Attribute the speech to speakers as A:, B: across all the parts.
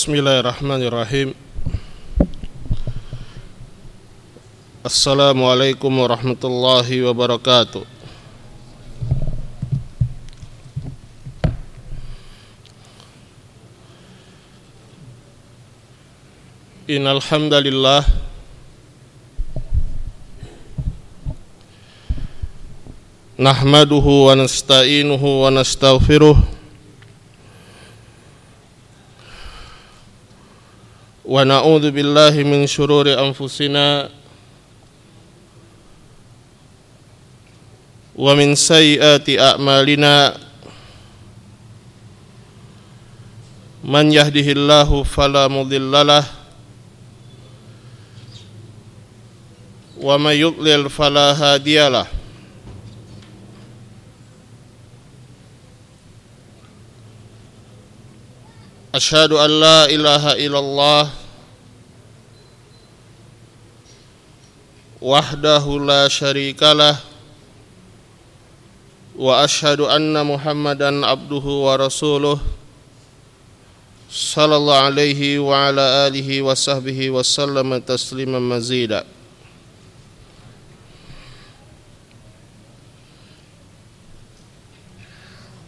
A: Bismillahirrahmanirrahim. Assalamualaikum warahmatullahi wabarakatuh. Innal hamdalillah nahmaduhu wa nasta'inuhu wa nastaghfiruh wa na'udzu billahi min shururi anfusina wa min sayyiati a'malina. Man yahdihillahu fala mudhillalah wa man yudlil أشهد أن لا إله إلا الله وحده لا شريك له وأشهد أن محمدا عبده ورسوله صلى الله عليه وعلى آله وصحبه وسلم تسليما مزيدا.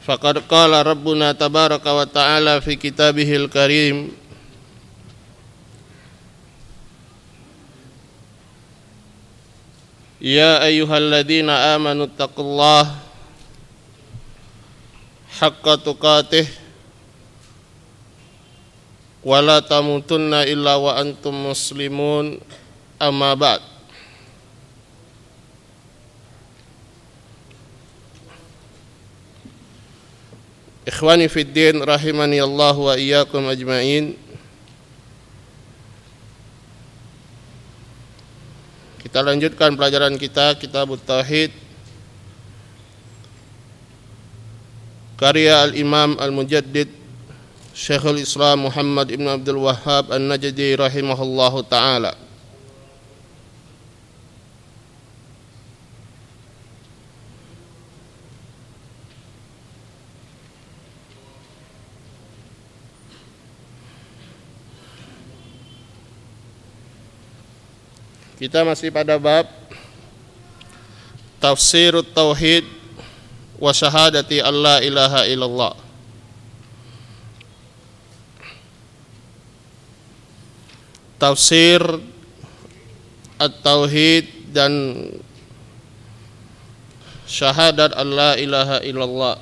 A: فقد قال ربنا تبارك وتعالى في كتابه الكريم يا أيها الذين آمنوا اتقوا الله حق تقاته ولا تموتن إلا وأنتم مسلمون أما بعد Ikhwani fiddin rahimani Allah wa iyyakum ajmain. Kita lanjutkan pelajaran kita Kitab Tauhid karya Al-Imam Al-Mujaddid Syekhul Islam Muhammad Ibn Abdul Wahhab An-Najdi rahimahullahu taala. Kita masih pada bab Tafsir Tauhid wa syahadati Allah ilaha illallah. Tafsir At-Tauhid dan syahadat Allah ilaha illallah.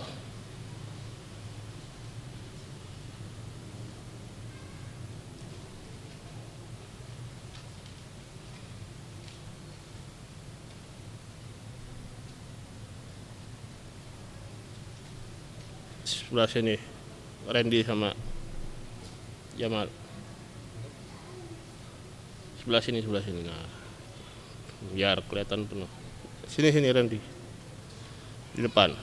A: Sebelah sini. Randy sama Jamal. Sebelah sini sebelah sini. Nah biar kelihatan penuh. Sini sini Randy. Di depan.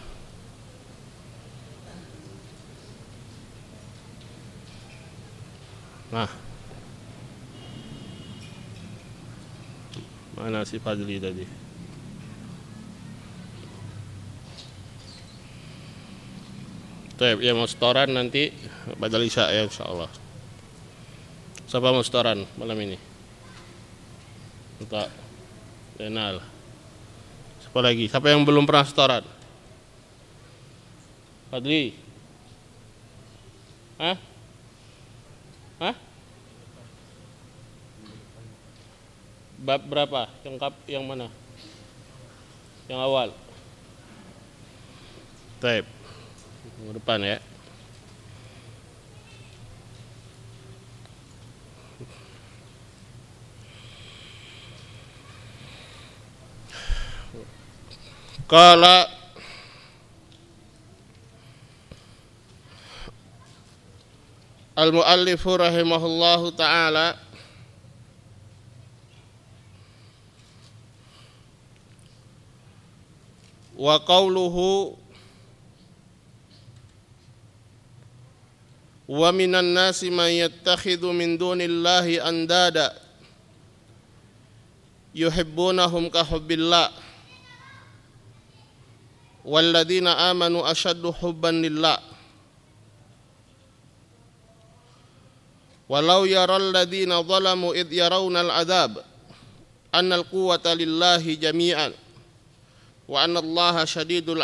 A: Nah. Mana si Fadli tadi Tuh, ya mau setoran nanti pada Isya ya insya Allah. Siapa mau setoran malam ini? Untuk Renal. Siapa lagi? Siapa yang belum pernah setoran? Fadli? Hah? Hah? Bab berapa? Yang kap yang mana? Yang awal. Tape minggu depan ya. Kala Al-muallifu rahimahullahu taala wa qawluhu wa minan nasi man yattakhidhu min dunillahi andada yuhibbunahum ka hubbillah walladzina amanu ashaddu hubban lillah walau yaral ladzina zalamu id yarawna al-adzab anna al-quwwata lillahi jami'an wa anna allaha syadidul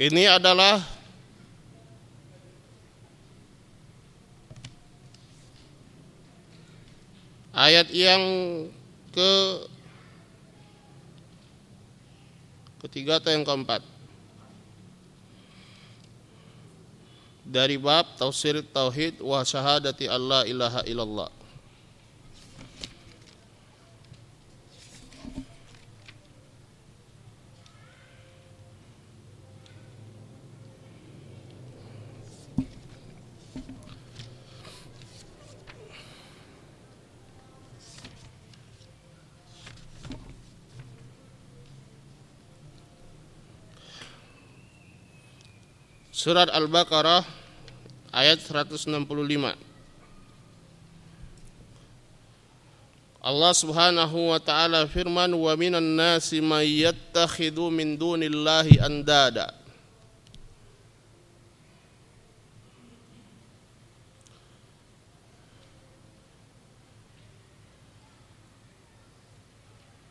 A: Ini adalah ayat yang ke ketiga atau yang keempat. Dari bab tafsir tauhid wa syahadati Allah ilaha illallah Surat Al-Baqarah ayat 165. Allah Subhanahu wa taala firman wa minan nasi may yattakhidhu min dunillahi andada.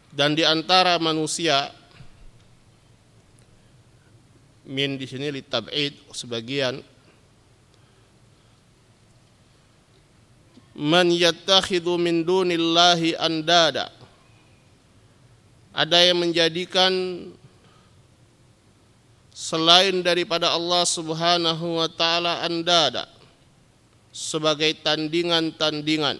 A: Dan di antara manusia min di sini litab'id sebagian. Man yattakhidhu min dunillahi andada. Ada yang menjadikan selain daripada Allah Subhanahu wa taala andada sebagai tandingan-tandingan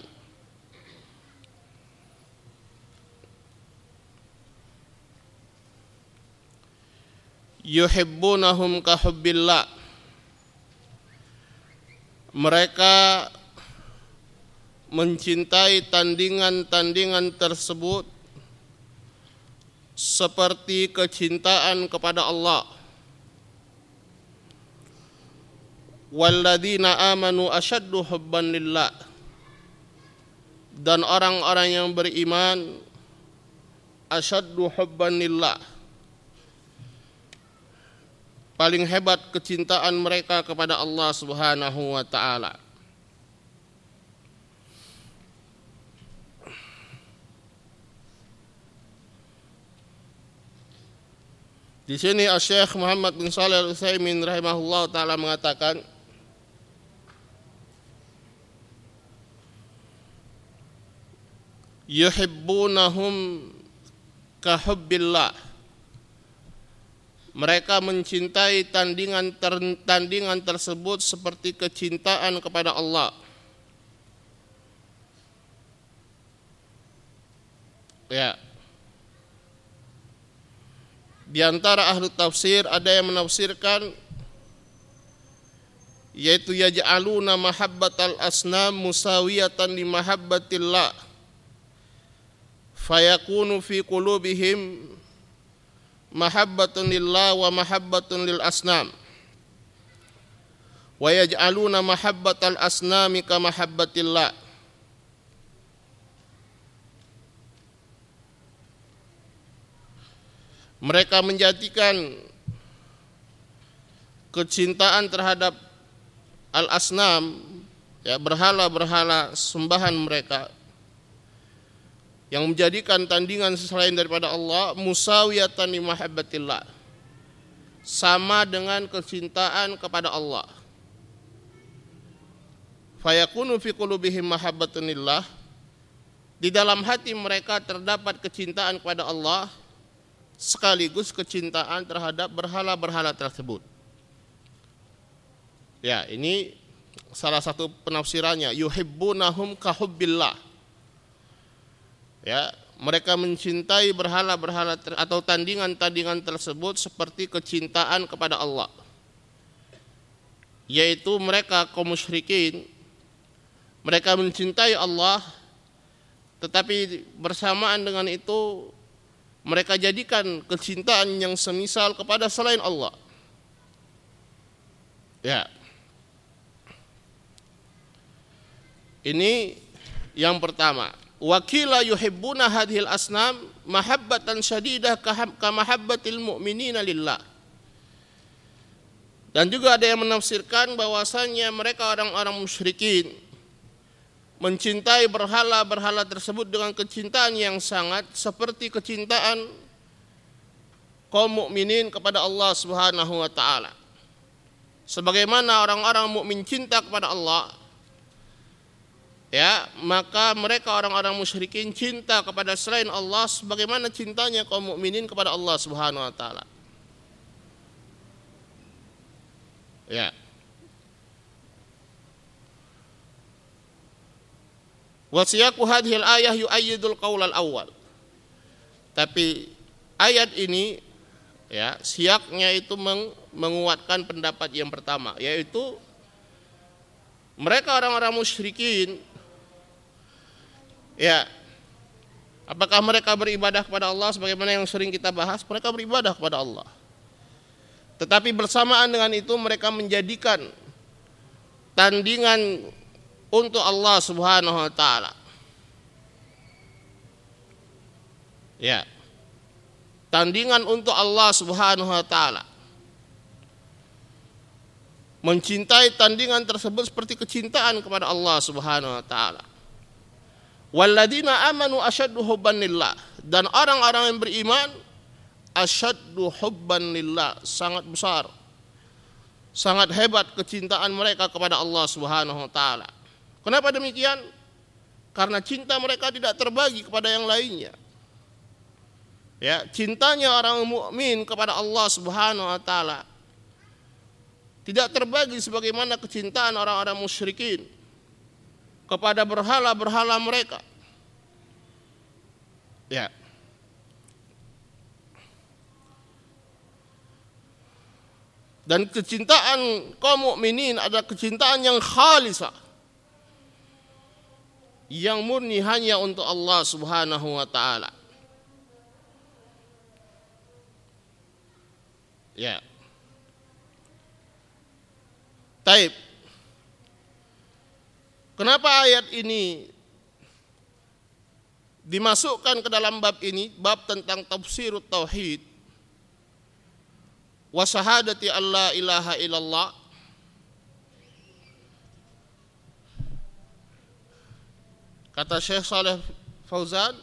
A: yuhibbunahum kahubbillah mereka mencintai tandingan-tandingan tersebut seperti kecintaan kepada Allah. Walladzina amanu asyaddu hubban lillah. Dan orang-orang yang beriman asyaddu hubban lillah paling hebat kecintaan mereka kepada Allah Subhanahu wa taala. Di sini Syekh Muhammad bin Shalih Al-Utsaimin rahimahullah taala mengatakan yuhibbunahum kahubbillah mereka mencintai tandingan tandingan tersebut seperti kecintaan kepada Allah. Ya. Di antara ahli tafsir ada yang menafsirkan yaitu yaj'aluna mahabbatal asnam musawiyatan li mahabbatillah fayakunu fi qulubihim mahabbatun lillah wa mahabbatun lil asnam. Wa yaj'aluna mahabbatal asnami ka mahabbatillah. Mereka menjadikan kecintaan terhadap al-asnam ya berhala-berhala sembahan mereka yang menjadikan tandingan selain daripada Allah musawiyatan li mahabbatillah. Sama dengan kecintaan kepada Allah. Fayakunu fi qulubihim mahabbatunillah di dalam hati mereka terdapat kecintaan kepada Allah sekaligus kecintaan terhadap berhala-berhala tersebut. Ya ini salah satu penafsirannya. Yuhibbunahum kahubbillah ya mereka mencintai berhala-berhala atau tandingan-tandingan tersebut seperti kecintaan kepada Allah. Yaitu mereka kaum musyrikin mereka mencintai Allah tetapi bersamaan dengan itu mereka jadikan kecintaan yang semisal kepada selain Allah. Ya. Ini yang pertama. Wakila yuhibbuna hadhil asnam mahabbatan syadidah ka mahabbatil mu'minina lillah. Dan juga ada yang menafsirkan bahwasanya mereka orang-orang musyrikin mencintai berhala-berhala tersebut dengan kecintaan yang sangat seperti kecintaan kaum mukminin kepada Allah Subhanahu wa taala. Sebagaimana orang-orang mukmin cinta kepada Allah, ya maka mereka orang-orang musyrikin cinta kepada selain Allah sebagaimana cintanya kaum mukminin kepada Allah Subhanahu wa taala. Ya. Wa siyaqu hadhihi al-ayah yu'ayyidul qaul al-awwal. Tapi ayat ini ya, siaknya itu menguatkan pendapat yang pertama yaitu mereka orang-orang musyrikin Ya. Apakah mereka beribadah kepada Allah sebagaimana yang sering kita bahas? Mereka beribadah kepada Allah. Tetapi bersamaan dengan itu mereka menjadikan tandingan untuk Allah Subhanahu wa taala. Ya. Tandingan untuk Allah Subhanahu wa taala. Mencintai tandingan tersebut seperti kecintaan kepada Allah Subhanahu wa taala. Walladina amanu asyaddu hubban dan orang-orang yang beriman asyaddu hubban sangat besar sangat hebat kecintaan mereka kepada Allah Subhanahu wa taala. Kenapa demikian? Karena cinta mereka tidak terbagi kepada yang lainnya. Ya, cintanya orang mukmin kepada Allah Subhanahu wa taala tidak terbagi sebagaimana kecintaan orang-orang musyrikin kepada berhala-berhala mereka. Ya. Dan kecintaan kaum mukminin ada kecintaan yang khalisah. Yang murni hanya untuk Allah Subhanahu wa taala. Ya. Taib. Kenapa ayat ini dimasukkan ke dalam bab ini, bab tentang tafsir tauhid. Wa syahadati alla ilaha illallah. Kata Syekh Saleh Fauzan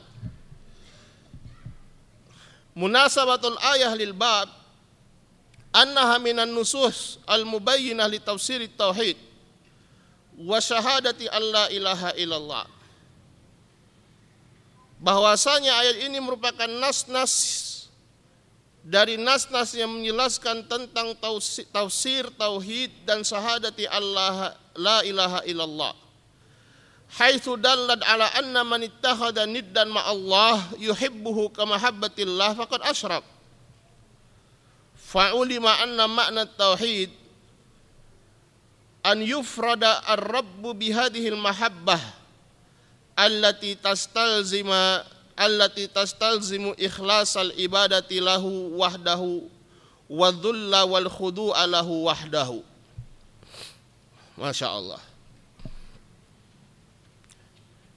A: Munasabatul ayah lil bab annaha minan nusus al mubayyinah li tafsir tauhid wa syahadati alla ilaha illallah. Bahwasanya ayat ini merupakan nas-nas dari nas-nas yang menjelaskan tentang tafsir tauhid dan syahadati Allah la ilaha illallah. Haitsu dallat ala anna man ittakhadha niddan ma Allah yuhibbuhu kama habbatillah faqad asyrak fa'ulima anna makna tauhid an yufrada ar-rabbu bihadihi al-mahabbah allati tastalzima allati tastalzimu ikhlasal ibadati lahu wahdahu wa dhulla wal khudu'a lahu wahdahu. Masya Allah.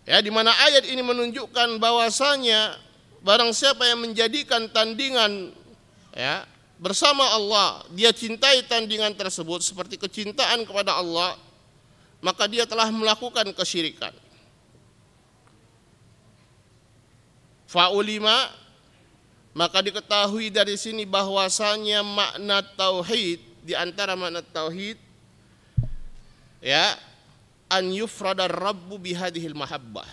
A: Ya di mana ayat ini menunjukkan bahwasanya barang siapa yang menjadikan tandingan ya bersama Allah, dia cintai tandingan tersebut seperti kecintaan kepada Allah, maka dia telah melakukan kesyirikan. Faulima maka diketahui dari sini bahwasanya makna tauhid di antara makna tauhid ya an yufrada rabbu bihadhil mahabbah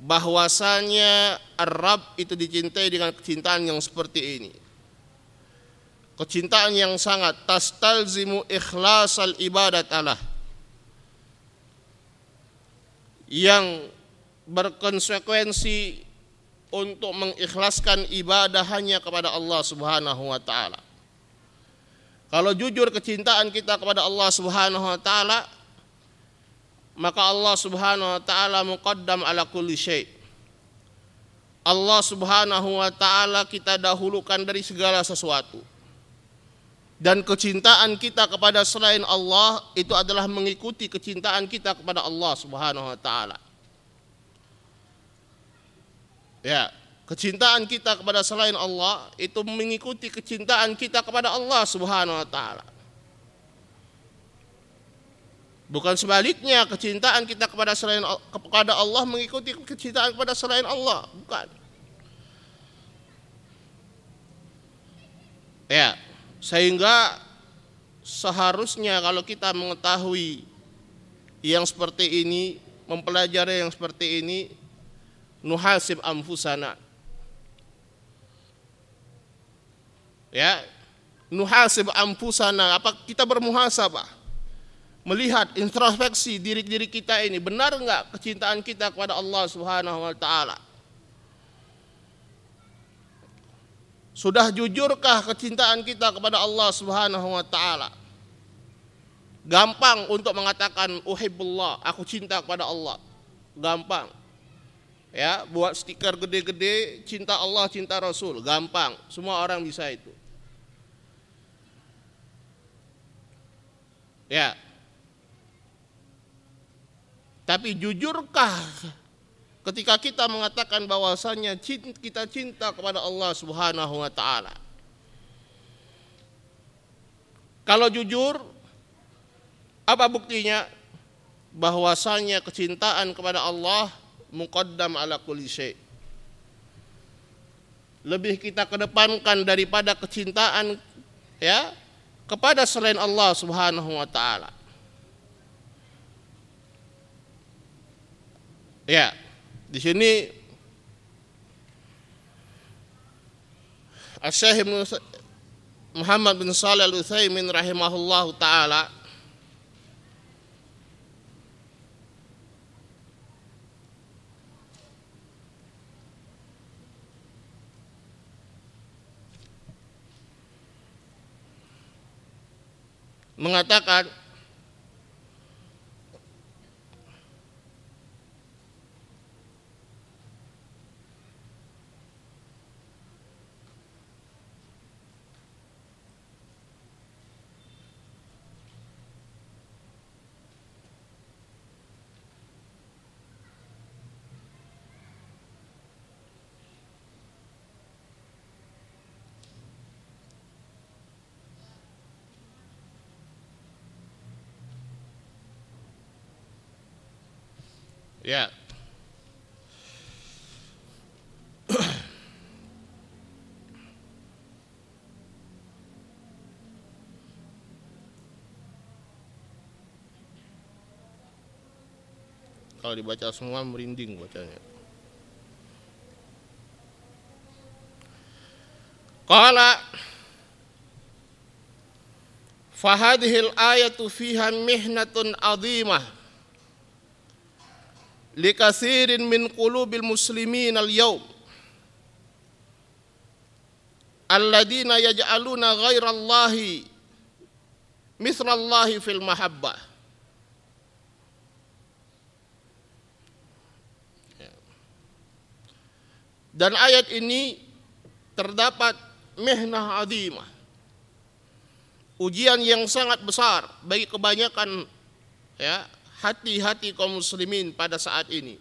A: bahwasanya Arab itu dicintai dengan kecintaan yang seperti ini kecintaan yang sangat tastalzimu ikhlasal ibadat Allah yang berkonsekuensi untuk mengikhlaskan ibadah hanya kepada Allah Subhanahu wa taala. Kalau jujur kecintaan kita kepada Allah Subhanahu wa taala, maka Allah Subhanahu wa taala muqaddam ala kulli syai. Allah Subhanahu wa taala kita dahulukan dari segala sesuatu. Dan kecintaan kita kepada selain Allah itu adalah mengikuti kecintaan kita kepada Allah Subhanahu wa taala. Ya, kecintaan kita kepada selain Allah itu mengikuti kecintaan kita kepada Allah Subhanahu wa taala. Bukan sebaliknya kecintaan kita kepada selain kepada Allah mengikuti kecintaan kepada selain Allah, bukan. Ya, sehingga seharusnya kalau kita mengetahui yang seperti ini, mempelajari yang seperti ini, nuhasib amfusana. Ya, nuhasib amfusana, apa kita bermuhasabah? Melihat introspeksi diri-diri kita ini, benar enggak kecintaan kita kepada Allah Subhanahu wa taala? Sudah jujurkah kecintaan kita kepada Allah Subhanahu wa taala? Gampang untuk mengatakan uhibbullah, aku cinta kepada Allah. Gampang. Ya, buat stiker gede-gede cinta Allah, cinta Rasul, gampang. Semua orang bisa itu. Ya. Tapi jujurkah ketika kita mengatakan bahwasanya kita cinta kepada Allah Subhanahu wa taala. Kalau jujur apa buktinya? Bahwasanya kecintaan kepada Allah muqaddam ala kulli syai. Lebih kita kedepankan daripada kecintaan ya kepada selain Allah Subhanahu wa taala. Ya. Di sini Asy-Syaikh Muhammad bin Shalih Al-Utsaimin rahimahullahu taala mengatakan Ya. Kalau dibaca semua merinding bacanya. Qala Fahadhil ayatu fiha mihnatun azimah likasirin min qulubil muslimin al-yawm alladina yaj'aluna ghairallahi mithrallahi fil mahabbah dan ayat ini terdapat mihnah azimah. Ujian yang sangat besar bagi kebanyakan ya hati-hati kaum muslimin pada saat ini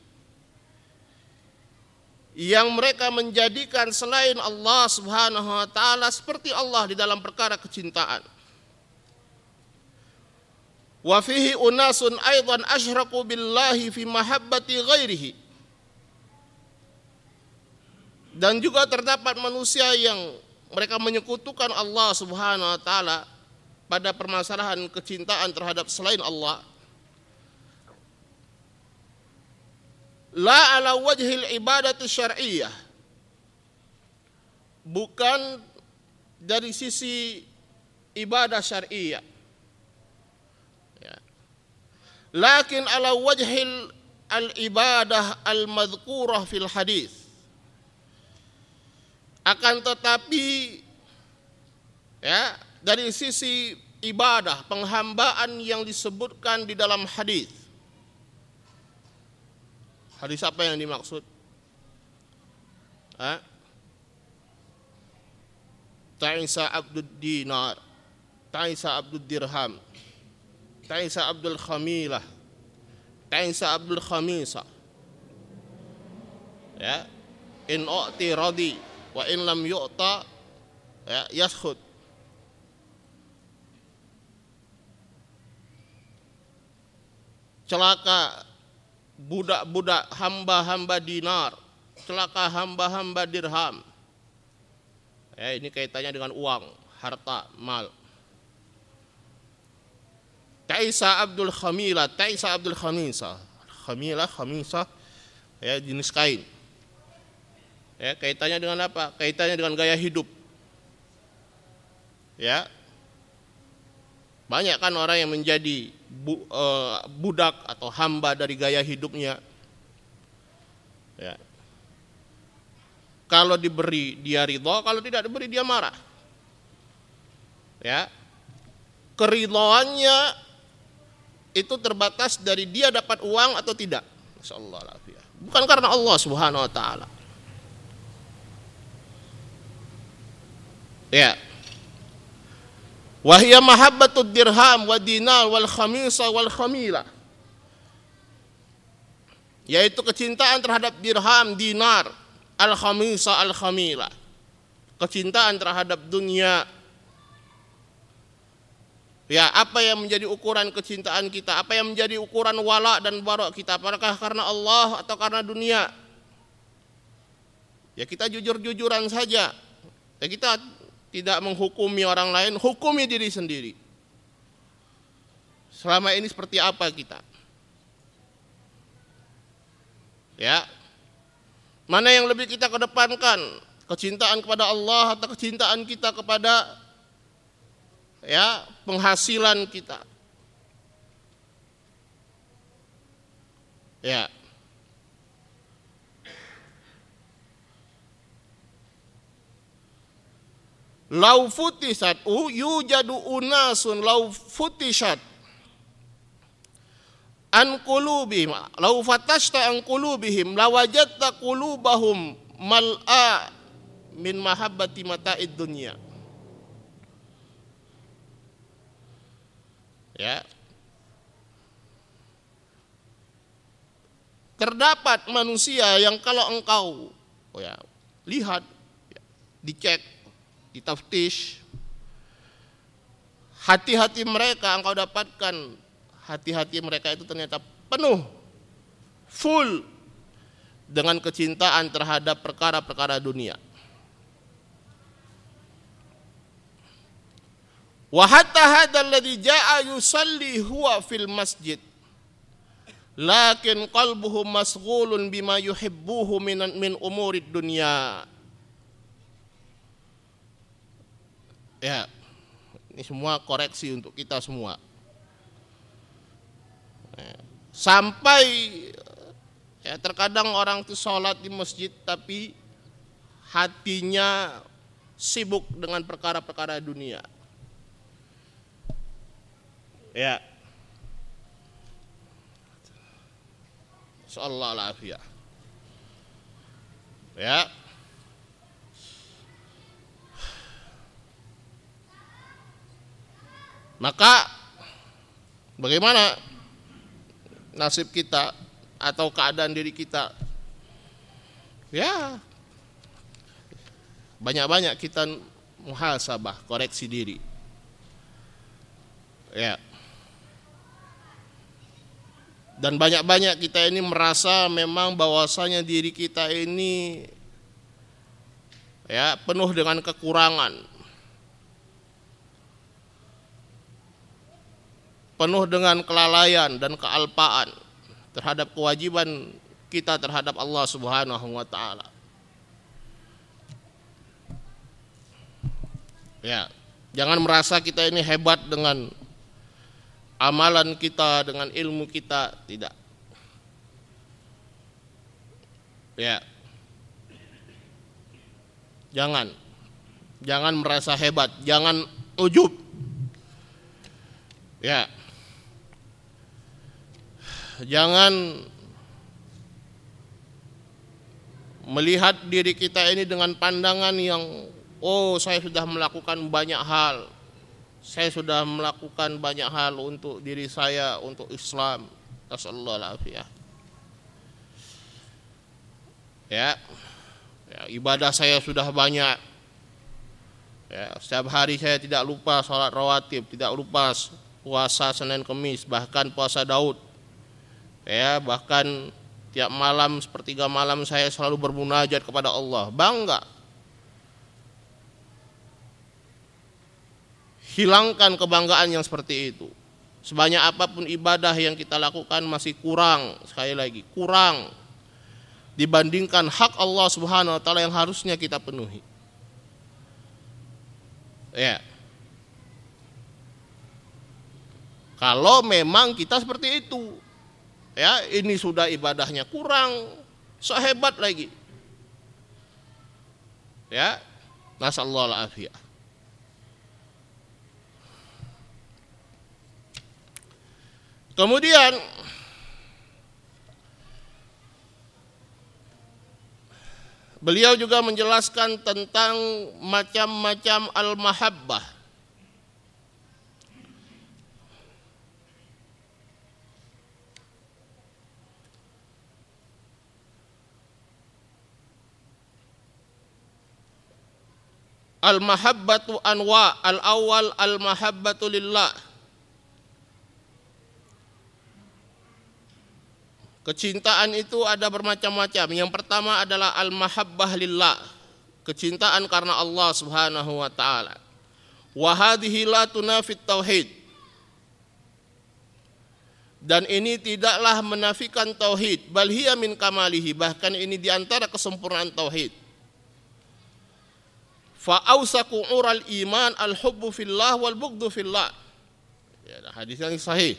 A: yang mereka menjadikan selain Allah Subhanahu wa taala seperti Allah di dalam perkara kecintaan. Wa fihi unasun aidan asyraku billahi fi mahabbati ghairihi. Dan juga terdapat manusia yang mereka menyekutukan Allah Subhanahu wa taala pada permasalahan kecintaan terhadap selain Allah la ala wajhil ibadati syar'iyyah. Bukan dari sisi ibadah syariah ya. lakin ala wajhil al ibadah al madhkurah fil hadis akan tetapi ya dari sisi ibadah penghambaan yang disebutkan di dalam hadis Hadis apa yang dimaksud? Ha? Ta'isa abdud dinar. Ta'isa abdul dirham. Ta'isa abdul khamilah. Ta'isa abdul khamisa. Ya. In u'ti radi wa in lam yu'ta ya yaskhut. Celaka budak-budak hamba-hamba dinar celaka hamba-hamba dirham ya ini kaitannya dengan uang harta mal Taisa Abdul Khamila, Taisa Abdul Khamisa. Khamila, Khamisa, ya jenis kain. Ya, kaitannya dengan apa? Kaitannya dengan gaya hidup. Ya. Banyak kan orang yang menjadi bu, uh, budak atau hamba dari gaya hidupnya. Ya. Kalau diberi dia ridho, kalau tidak diberi dia marah. Ya. Keridhoannya itu terbatas dari dia dapat uang atau tidak. Masyaallah Bukan karena Allah Subhanahu wa taala. Ya. Wahia mahabbatud dirham wa dinar wal khamisa wal khamila. Yaitu kecintaan terhadap dirham, dinar, al khamisa al khamila. Kecintaan terhadap dunia, Ya, apa yang menjadi ukuran kecintaan kita? Apa yang menjadi ukuran wala dan barok kita? Apakah karena Allah atau karena dunia? Ya kita jujur-jujuran saja. Ya kita tidak menghukumi orang lain, hukumi diri sendiri. Selama ini seperti apa kita? Ya. Mana yang lebih kita kedepankan? Kecintaan kepada Allah atau kecintaan kita kepada ya penghasilan kita. Ya. Lau futisat yujadu unasun lau futishat an qulubihim lau fatashta an qulubihim lawajadta qulubahum mal'a min mahabbati mata'id dunya. Ya. Terdapat manusia yang kalau engkau oh ya lihat ya, dicek ditaftish hati-hati mereka engkau dapatkan hati-hati mereka itu ternyata penuh full dengan kecintaan terhadap perkara-perkara dunia Wa hatta hadzal ladzi jaa yusalli huwa fil masjid. Lakin qalbuhu masghulun bima yuhibbuhu min min umurid dunya. Ya. Ini semua koreksi untuk kita semua. Ya. Sampai ya terkadang orang itu sholat di masjid tapi hatinya sibuk dengan perkara-perkara dunia. Ya. Sallallahu alaihi Ya. Maka bagaimana nasib kita atau keadaan diri kita? Ya. Banyak-banyak kita muhasabah, koreksi diri. Ya dan banyak-banyak kita ini merasa memang bahwasanya diri kita ini ya penuh dengan kekurangan penuh dengan kelalaian dan kealpaan terhadap kewajiban kita terhadap Allah Subhanahu wa taala. Ya, jangan merasa kita ini hebat dengan amalan kita dengan ilmu kita. Tidak. Ya. Jangan. Jangan merasa hebat. Jangan ujub. Ya jangan melihat diri kita ini dengan pandangan yang oh saya sudah melakukan banyak hal saya sudah melakukan banyak hal untuk diri saya, untuk Islam. Nasallallahu Ya. ya, ibadah saya sudah banyak. Ya, setiap hari saya tidak lupa sholat rawatib, tidak lupa puasa Senin Kemis, bahkan puasa Daud. Ya, bahkan tiap malam sepertiga malam saya selalu bermunajat kepada Allah. Bangga Hilangkan kebanggaan yang seperti itu. Sebanyak apa pun ibadah yang kita lakukan masih kurang, sekali lagi, kurang dibandingkan hak Allah Subhanahu wa taala yang harusnya kita penuhi. Ya. Kalau memang kita seperti itu, ya ini sudah ibadahnya kurang, sehebat lagi. Ya, nasallahu Kemudian beliau juga menjelaskan tentang macam-macam al-mahabbah. Al-mahabbatu anwa al-awwal al-mahabbatu lillah Kecintaan itu ada bermacam-macam. Yang pertama adalah al-mahabbah lillah. Kecintaan karena Allah Subhanahu wa taala. Wa hadhihi la tunafit tauhid. Dan ini tidaklah menafikan tauhid, bal hiya min kamalihi, bahkan ini di antara kesempurnaan tauhid. Fa ausaku ural iman al hubbu fillah wal bugdu fillah. Ya, hadis yang sahih.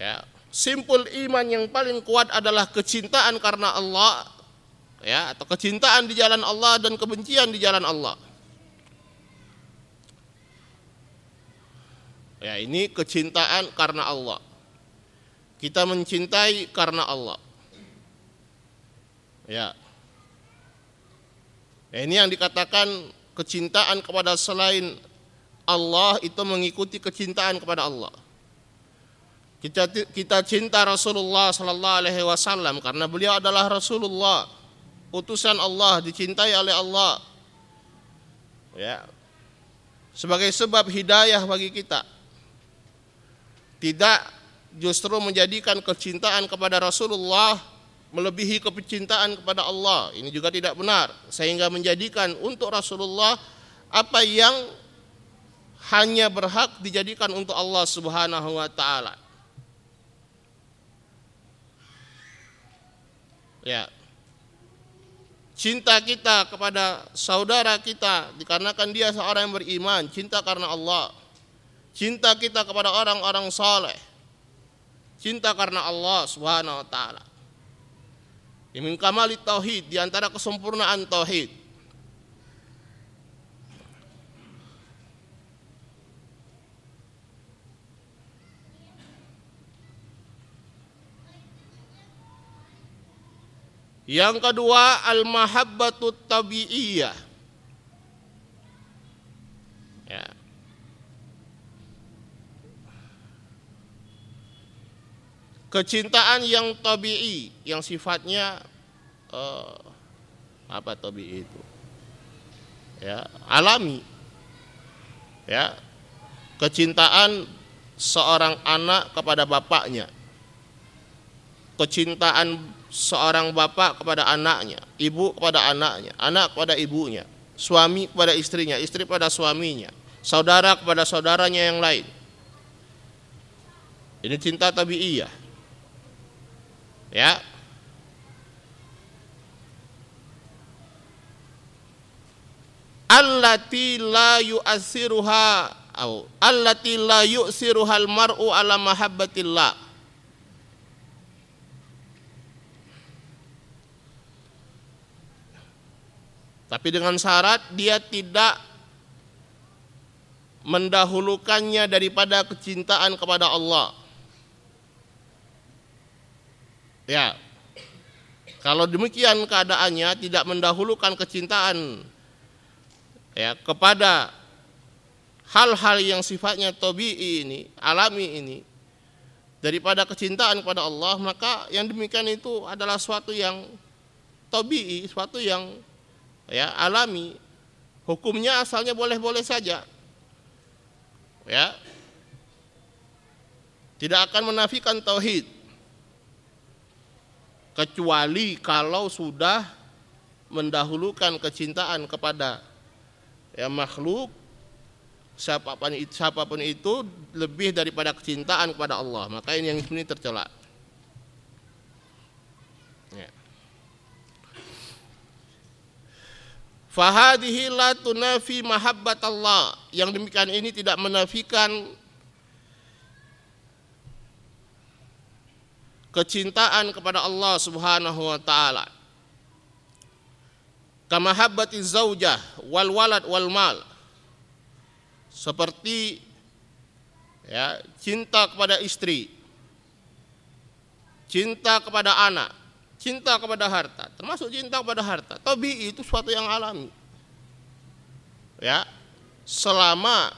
A: Ya, simpul iman yang paling kuat adalah kecintaan karena Allah ya atau kecintaan di jalan Allah dan kebencian di jalan Allah. Ya, ini kecintaan karena Allah. Kita mencintai karena Allah. Ya. Ya ini yang dikatakan kecintaan kepada selain Allah itu mengikuti kecintaan kepada Allah. Kita kita cinta Rasulullah sallallahu alaihi wasallam karena beliau adalah Rasulullah, utusan Allah, dicintai oleh Allah. Ya. Sebagai sebab hidayah bagi kita. Tidak justru menjadikan kecintaan kepada Rasulullah melebihi kecintaan kepada Allah. Ini juga tidak benar sehingga menjadikan untuk Rasulullah apa yang hanya berhak dijadikan untuk Allah Subhanahu wa taala. ya cinta kita kepada saudara kita dikarenakan dia seorang yang beriman cinta karena Allah cinta kita kepada orang-orang saleh cinta karena Allah subhanahu wa ta'ala Imin kamali tauhid di antara kesempurnaan tauhid Yang kedua al-mahabbatu tabi'iyah. Ya. Kecintaan yang tabi'i, yang sifatnya uh, apa tabi'i itu? Ya, alami. Ya. Kecintaan seorang anak kepada bapaknya. Kecintaan seorang bapak kepada anaknya, ibu kepada anaknya, anak kepada ibunya, suami kepada istrinya, istri kepada suaminya, saudara kepada saudaranya yang lain. Ini cinta tabi'iyah. Ya. Allati la yu'assiruha au allati la yu'siruhal mar'u ala mahabbatillah Tapi dengan syarat dia tidak mendahulukannya daripada kecintaan kepada Allah. Ya. Kalau demikian keadaannya tidak mendahulukan kecintaan ya kepada hal-hal yang sifatnya tabii ini, alami ini daripada kecintaan kepada Allah, maka yang demikian itu adalah suatu yang tabii, suatu yang ya alami. Hukumnya asalnya boleh-boleh saja. Ya. Tidak akan menafikan tauhid kecuali kalau sudah mendahulukan kecintaan kepada ya makhluk siapa pun itu, siapa pun itu lebih daripada kecintaan kepada Allah. Maka ini yang ini tercela. Ya. Fahadihi la tunafi mahabbat Allah yang demikian ini tidak menafikan kecintaan kepada Allah Subhanahu wa taala. Kama habbati zaujah wal walad wal mal. Seperti ya, cinta kepada istri, cinta kepada anak, cinta kepada harta, termasuk cinta kepada harta. Tabi itu suatu yang alami. Ya, selama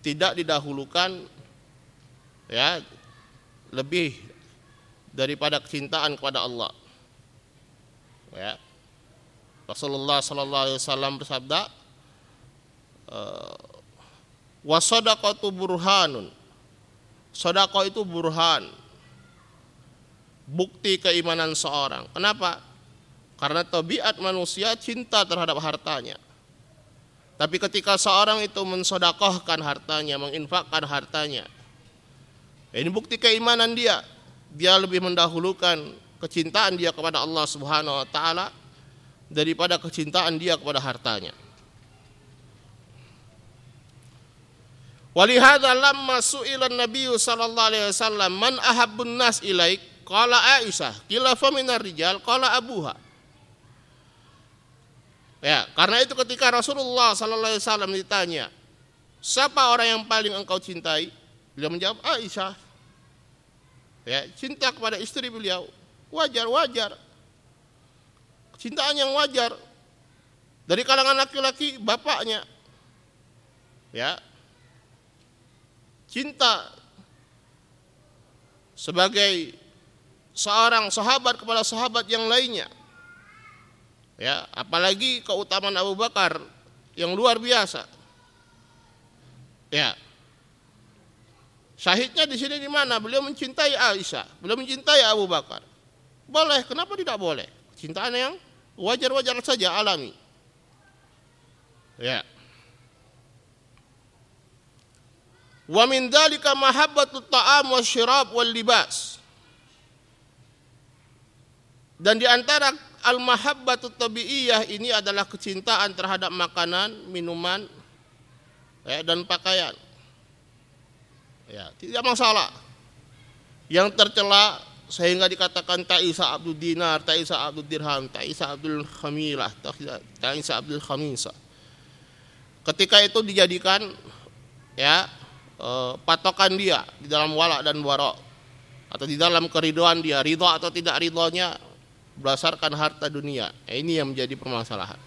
A: tidak didahulukan ya lebih daripada kecintaan kepada Allah. Ya. Rasulullah sallallahu alaihi wasallam bersabda, eh, "Wasadaqatu burhanun." Sedekah itu burhan. Bukti keimanan seorang. Kenapa? Karena tabiat manusia cinta terhadap hartanya. Tapi ketika seorang itu mensodakohkan hartanya, menginfakkan hartanya, ini bukti keimanan dia. Dia lebih mendahulukan kecintaan dia kepada Allah Subhanahu wa taala daripada kecintaan dia kepada hartanya. Walihada lamma su'ila Nabi sallallahu alaihi wasallam man ahabbun nas ilaik qala Aisyah qila fa minar rijal qala abuha Ya, karena itu ketika Rasulullah sallallahu alaihi wasallam ditanya, siapa orang yang paling engkau cintai? Beliau menjawab Aisyah. Ya cinta kepada istri beliau wajar wajar. Cintaan yang wajar. Dari kalangan laki-laki bapaknya. Ya. Cinta sebagai seorang sahabat kepada sahabat yang lainnya. Ya apalagi keutamaan Abu Bakar yang luar biasa. Ya Syahidnya di sini di mana? Beliau mencintai Aisyah, beliau mencintai Abu Bakar. Boleh, kenapa tidak boleh? Cintaan yang wajar-wajar saja alami. Ya. Wa min dzalika mahabbatu ta'am wasyirab wal libas. Dan di antara al-mahabbatu tabi'iyah ini adalah kecintaan terhadap makanan, minuman, ya, dan pakaian. Ya, tidak masalah. Yang tercela sehingga dikatakan Ta'isa Abdul Dinar, Ta'isa Abdul Dirham, Ta'isa Abdul Khamilah, Ta'isa Abdul Khamisa. Ketika itu dijadikan ya eh, patokan dia di dalam wala dan wara atau di dalam keriduan dia, ridho atau tidak ridhonya berdasarkan harta dunia. ini yang menjadi permasalahan.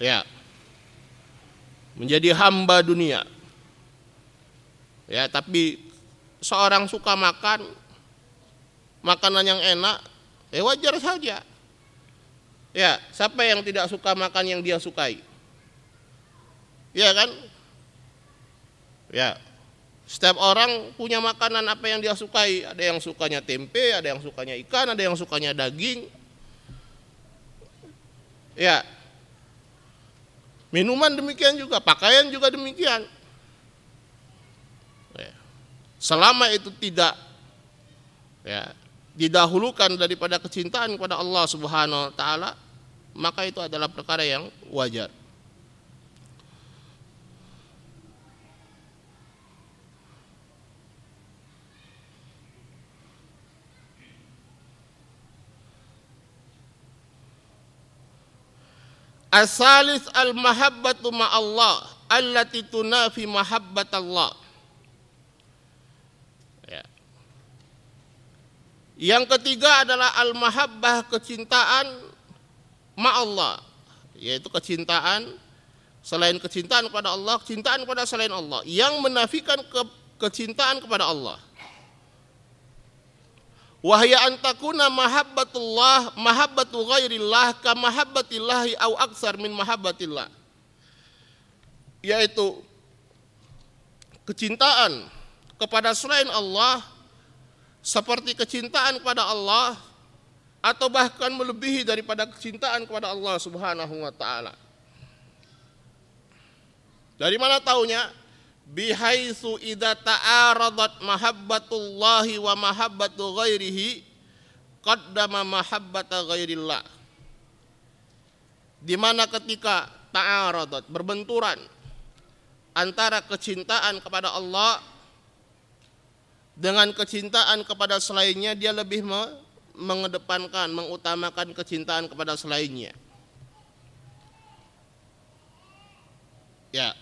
A: Ya. Menjadi hamba dunia ya tapi seorang suka makan makanan yang enak ya wajar saja. Ya siapa yang tidak suka makan yang dia sukai? Ya kan? Ya setiap orang punya makanan apa yang dia sukai. Ada yang sukanya tempe ada yang sukanya ikan ada yang sukanya daging. Ya minuman demikian juga pakaian juga demikian selama itu tidak ya didahulukan daripada kecintaan kepada Allah Subhanahu wa taala maka itu adalah perkara yang wajar. Asalis al-mahabbatu ma'allah allati tunafi mahabbat Yang ketiga adalah al-mahabbah kecintaan ma Allah, yaitu kecintaan selain kecintaan kepada Allah, kecintaan kepada selain Allah yang menafikan ke, kecintaan kepada Allah. Wahya antakuna mahabbatullah mahabbatu ghairillah ka mahabbatillahi au aksar min mahabbatillah. Yaitu kecintaan kepada selain Allah seperti kecintaan kepada Allah atau bahkan melebihi daripada kecintaan kepada Allah Subhanahu wa taala. Dari mana taunya? Bihaitsu idza ta'aradat mahabbatullahi wa mahabbatu ghairihi qaddama mahabbata ghairillah. Di mana ketika ta'aradat berbenturan antara kecintaan kepada Allah dengan kecintaan kepada selainnya dia lebih mengedepankan, mengutamakan kecintaan kepada selainnya. Ya.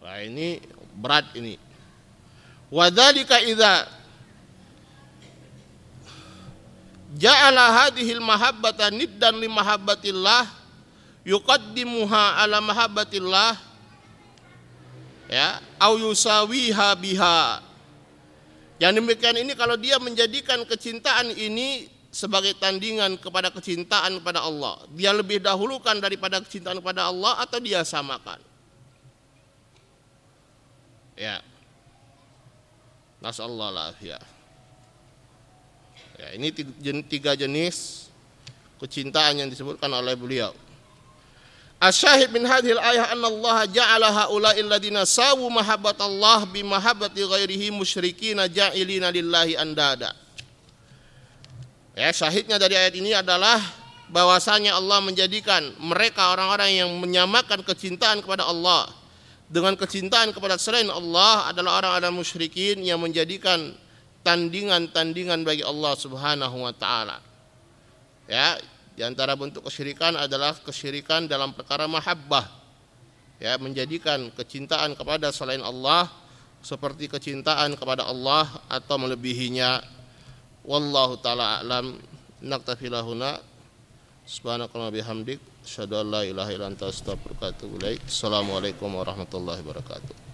A: Wah ini berat ini. Wadzalika idza ja'ala hadhihi al-mahabbata niddan li mahabbatillah yuqaddimuha ala mahabbatillah ya au yusawiha. Yang demikian ini kalau dia menjadikan kecintaan ini sebagai tandingan kepada kecintaan kepada Allah. Dia lebih dahulukan daripada kecintaan kepada Allah atau dia samakan. Ya. Nasallahu ya. Ya, ini tiga jenis kecintaan yang disebutkan oleh beliau. Asyahid min hadhil ayah anna Allah ja'ala haula'i alladziina sawu mahabbatallah bi mahabbati ghairihi musyrikina ja'ilina lillahi andada. Ya, syahidnya dari ayat ini adalah bahwasanya Allah menjadikan mereka orang-orang yang menyamakan kecintaan kepada Allah dengan kecintaan kepada selain Allah adalah orang-orang musyrikin yang menjadikan tandingan-tandingan bagi Allah Subhanahu wa taala. Ya, di antara bentuk kesyirikan adalah kesyirikan dalam perkara mahabbah. Ya, menjadikan kecintaan kepada selain Allah seperti kecintaan kepada Allah atau melebihinya. Wallahu taala alam. Naktafi lahuna. Subhanakallahumma bihamdik la ilaha illa anta astaghfiruka wa atubu ilaik. Assalamualaikum warahmatullahi wabarakatuh.